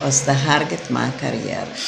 was the target my career